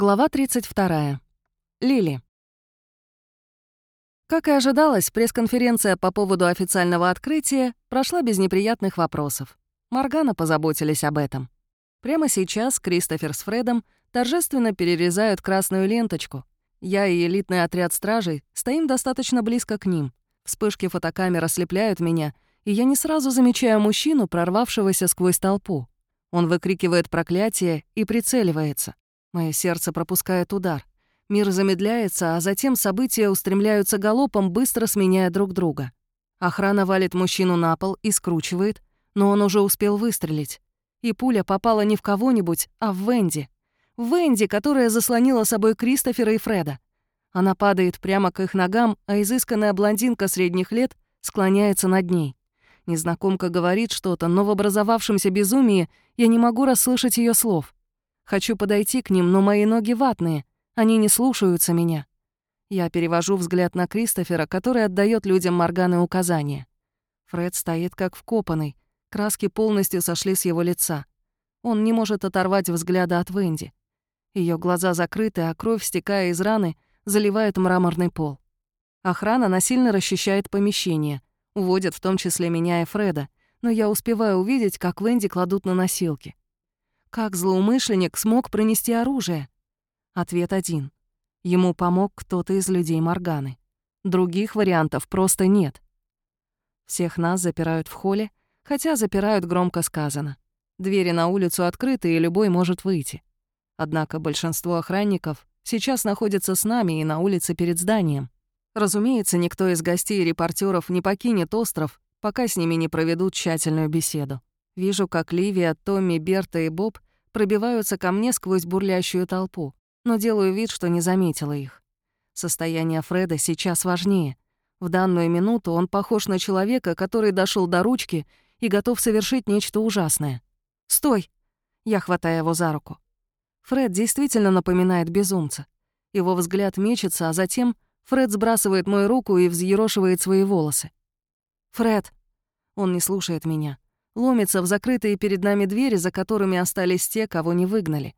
Глава 32. Лили. Как и ожидалось, пресс-конференция по поводу официального открытия прошла без неприятных вопросов. Моргана позаботились об этом. Прямо сейчас Кристофер с Фредом торжественно перерезают красную ленточку. Я и элитный отряд стражей стоим достаточно близко к ним. Вспышки фотокамер ослепляют меня, и я не сразу замечаю мужчину, прорвавшегося сквозь толпу. Он выкрикивает проклятие и прицеливается. Мое сердце пропускает удар. Мир замедляется, а затем события устремляются галопом, быстро сменяя друг друга. Охрана валит мужчину на пол и скручивает, но он уже успел выстрелить. И пуля попала не в кого-нибудь, а в Венди. Венди, которая заслонила собой Кристофера и Фреда. Она падает прямо к их ногам, а изысканная блондинка средних лет склоняется над ней. Незнакомка говорит что-то, но в образовавшемся безумии я не могу расслышать ее слов. Хочу подойти к ним, но мои ноги ватные. Они не слушаются меня. Я перевожу взгляд на Кристофера, который отдает людям Морганы указания. Фред стоит как вкопанный. Краски полностью сошли с его лица. Он не может оторвать взгляда от Венди. Ее глаза закрыты, а кровь, стекая из раны, заливает мраморный пол. Охрана насильно расчищает помещение, уводят в том числе меня и Фреда, но я успеваю увидеть, как Венди кладут на носилки. Как злоумышленник смог пронести оружие? Ответ один. Ему помог кто-то из людей Морганы. Других вариантов просто нет. Всех нас запирают в холле, хотя запирают громко сказано. Двери на улицу открыты, и любой может выйти. Однако большинство охранников сейчас находится с нами и на улице перед зданием. Разумеется, никто из гостей и репортеров не покинет остров, пока с ними не проведут тщательную беседу. Вижу, как Ливия, Томми, Берта и Боб пробиваются ко мне сквозь бурлящую толпу, но делаю вид, что не заметила их. Состояние Фреда сейчас важнее. В данную минуту он похож на человека, который дошел до ручки и готов совершить нечто ужасное. «Стой!» Я хватаю его за руку. Фред действительно напоминает безумца. Его взгляд мечется, а затем Фред сбрасывает мою руку и взъерошивает свои волосы. «Фред!» Он не слушает меня ломится в закрытые перед нами двери, за которыми остались те, кого не выгнали.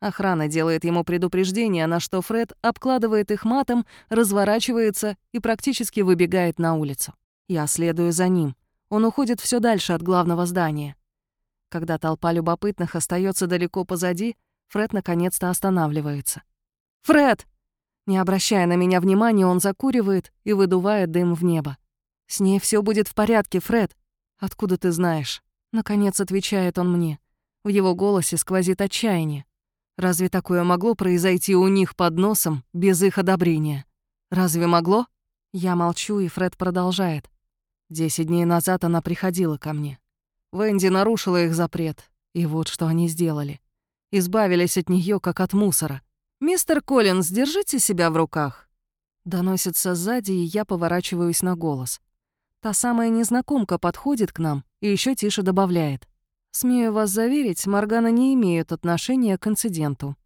Охрана делает ему предупреждение, на что Фред обкладывает их матом, разворачивается и практически выбегает на улицу. Я следую за ним. Он уходит все дальше от главного здания. Когда толпа любопытных остается далеко позади, Фред наконец-то останавливается. «Фред!» Не обращая на меня внимания, он закуривает и выдувает дым в небо. «С ней все будет в порядке, Фред. Откуда ты знаешь?» Наконец отвечает он мне. В его голосе сквозит отчаяние. Разве такое могло произойти у них под носом без их одобрения? Разве могло? Я молчу, и Фред продолжает. Десять дней назад она приходила ко мне. Венди нарушила их запрет, и вот что они сделали. Избавились от нее как от мусора. «Мистер Коллинз, держите себя в руках!» Доносится сзади, и я поворачиваюсь на голос. Та самая незнакомка подходит к нам и еще тише добавляет. «Смею вас заверить, Моргана не имеет отношения к инциденту».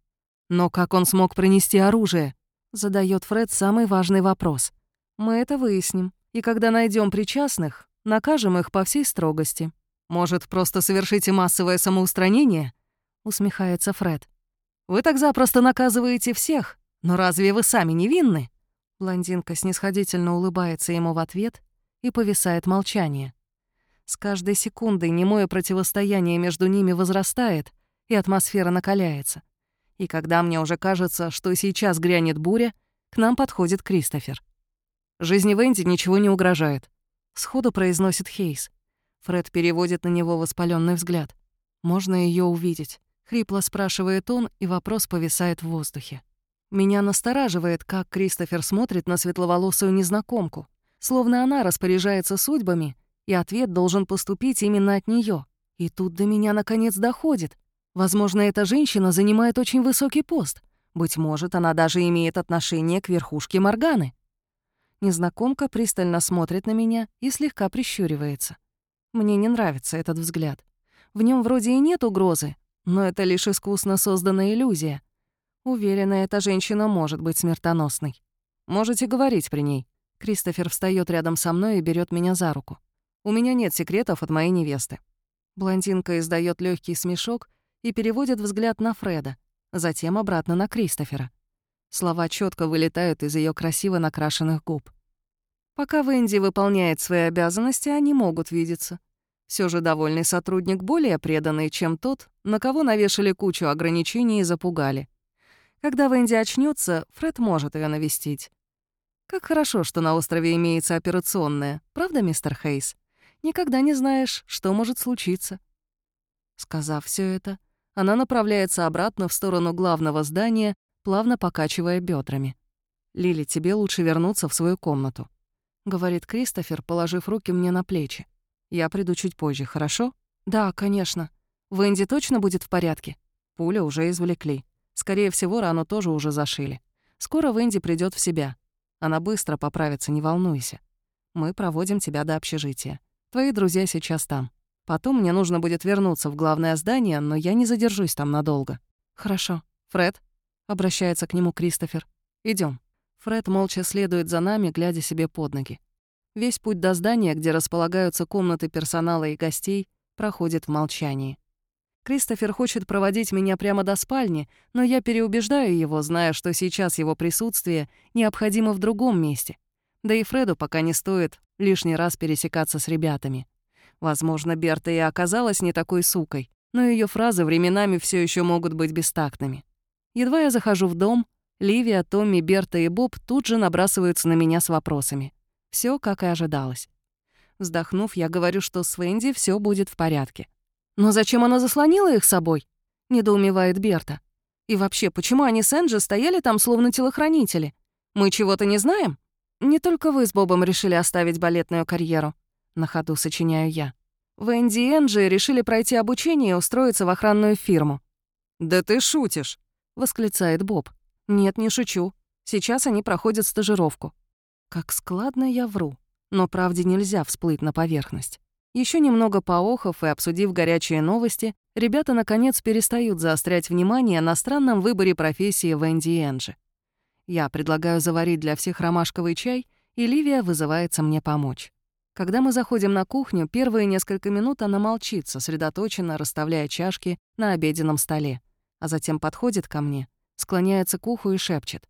«Но как он смог принести оружие?» — задает Фред самый важный вопрос. «Мы это выясним, и когда найдем причастных, накажем их по всей строгости». «Может, просто совершите массовое самоустранение?» — усмехается Фред. «Вы так запросто наказываете всех, но разве вы сами невинны?» Блондинка снисходительно улыбается ему в ответ и повисает молчание. С каждой секундой немое противостояние между ними возрастает, и атмосфера накаляется. И когда мне уже кажется, что сейчас грянет буря, к нам подходит Кристофер. «Жизни Венди ничего не угрожает», — сходу произносит Хейс. Фред переводит на него воспаленный взгляд. «Можно ее увидеть?» — хрипло спрашивает он, и вопрос повисает в воздухе. Меня настораживает, как Кристофер смотрит на светловолосую незнакомку словно она распоряжается судьбами, и ответ должен поступить именно от нее. И тут до меня наконец доходит. Возможно, эта женщина занимает очень высокий пост. Быть может, она даже имеет отношение к верхушке Морганы. Незнакомка пристально смотрит на меня и слегка прищуривается. Мне не нравится этот взгляд. В нем вроде и нет угрозы, но это лишь искусно созданная иллюзия. Уверена, эта женщина может быть смертоносной. Можете говорить при ней. Кристофер встает рядом со мной и берет меня за руку. У меня нет секретов от моей невесты. Блондинка издает легкий смешок и переводит взгляд на Фреда. затем обратно на Кристофера. Слова четко вылетают из ее красиво накрашенных губ. Пока Венди выполняет свои обязанности, они могут видеться. Все же довольный сотрудник более преданный, чем тот, на кого навешали кучу ограничений и запугали. Когда Венди очнется, Фред может ее навестить. Как хорошо, что на острове имеется операционная, правда, мистер Хейс? Никогда не знаешь, что может случиться. Сказав все это, она направляется обратно в сторону главного здания, плавно покачивая бедрами. «Лили, тебе лучше вернуться в свою комнату», — говорит Кристофер, положив руки мне на плечи. Я приду чуть позже, хорошо? Да, конечно. Венди точно будет в порядке? Пуля уже извлекли. Скорее всего, рану тоже уже зашили. Скоро Венди придет в себя. Она быстро поправится, не волнуйся. Мы проводим тебя до общежития. Твои друзья сейчас там. Потом мне нужно будет вернуться в главное здание, но я не задержусь там надолго. Хорошо. Фред, обращается к нему Кристофер. Идем. Фред молча следует за нами, глядя себе под ноги. Весь путь до здания, где располагаются комнаты персонала и гостей, проходит в молчании. Кристофер хочет проводить меня прямо до спальни, но я переубеждаю его, зная, что сейчас его присутствие необходимо в другом месте. Да и Фреду пока не стоит лишний раз пересекаться с ребятами. Возможно, Берта и оказалась не такой сукой, но ее фразы временами все еще могут быть бестактными. Едва я захожу в дом, Ливия, Томми, Берта и Боб тут же набрасываются на меня с вопросами. Все как и ожидалось. Вздохнув, я говорю, что с Венди все будет в порядке. «Но зачем она заслонила их собой?» — недоумевает Берта. «И вообще, почему они с Энджи стояли там словно телохранители? Мы чего-то не знаем?» «Не только вы с Бобом решили оставить балетную карьеру», — на ходу сочиняю я. Венди и Энджи решили пройти обучение и устроиться в охранную фирму. «Да ты шутишь!» — восклицает Боб. «Нет, не шучу. Сейчас они проходят стажировку. Как складно я вру. Но правде нельзя всплыть на поверхность. Еще немного поохов и обсудив горячие новости, ребята наконец перестают заострять внимание на странном выборе профессии Венди Энджи. Я предлагаю заварить для всех ромашковый чай, и Ливия вызывается мне помочь. Когда мы заходим на кухню, первые несколько минут она молчит, сосредоточенно расставляя чашки на обеденном столе, а затем подходит ко мне, склоняется к уху и шепчет.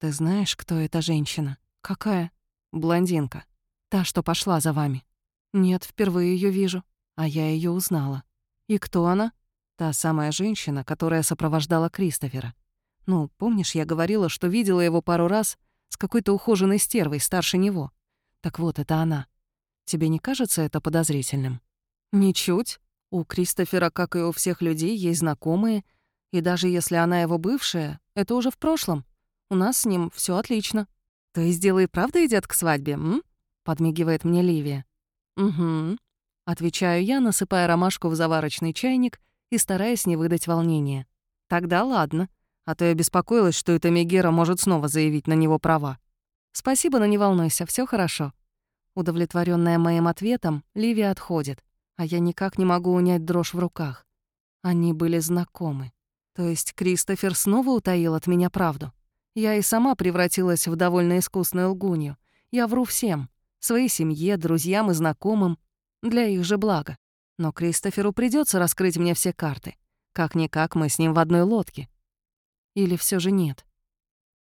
«Ты знаешь, кто эта женщина?» «Какая?» «Блондинка. Та, что пошла за вами». «Нет, впервые ее вижу. А я ее узнала». «И кто она?» «Та самая женщина, которая сопровождала Кристофера. Ну, помнишь, я говорила, что видела его пару раз с какой-то ухоженной стервой старше него? Так вот, это она. Тебе не кажется это подозрительным?» «Ничуть. У Кристофера, как и у всех людей, есть знакомые, и даже если она его бывшая, это уже в прошлом. У нас с ним все отлично». «То есть дело и правда идет к свадьбе, м?» — подмигивает мне Ливия. «Угу», — отвечаю я, насыпая ромашку в заварочный чайник и стараясь не выдать волнения. «Тогда ладно, а то я беспокоилась, что эта Мегера может снова заявить на него права». «Спасибо, но не волнуйся, все хорошо». Удовлетворенная моим ответом, Ливия отходит, а я никак не могу унять дрожь в руках. Они были знакомы. То есть Кристофер снова утаил от меня правду. Я и сама превратилась в довольно искусную лгунью. Я вру всем. Своей семье, друзьям и знакомым. Для их же блага. Но Кристоферу придется раскрыть мне все карты. Как-никак мы с ним в одной лодке. Или все же нет?